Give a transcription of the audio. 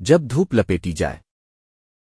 جب دھوپ لپیٹی جائے۔